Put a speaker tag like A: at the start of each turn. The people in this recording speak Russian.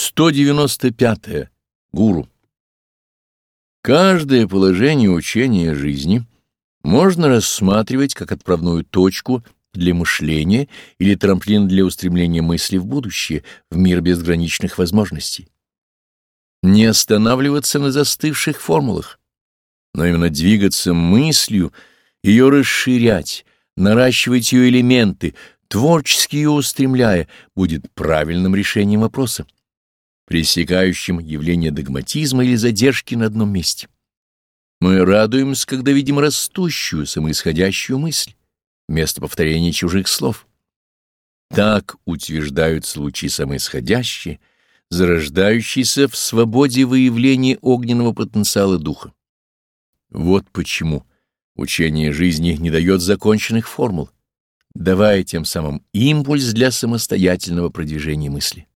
A: 195. -е. Гуру. Каждое положение учения жизни можно рассматривать как отправную точку для мышления или трамплин для устремления мысли в будущее, в мир безграничных возможностей. Не останавливаться на застывших формулах, но именно двигаться мыслью, ее расширять, наращивать ее элементы, творчески ее устремляя, будет правильным решением вопроса пресекающим явление догматизма или задержки на одном месте. Мы радуемся, когда видим растущую, самоисходящую мысль, вместо повторения чужих слов. Так утверждаются лучи самоисходящие, зарождающиеся в свободе выявления огненного потенциала духа. Вот почему учение жизни не дает законченных формул, давая тем самым импульс для самостоятельного продвижения мысли.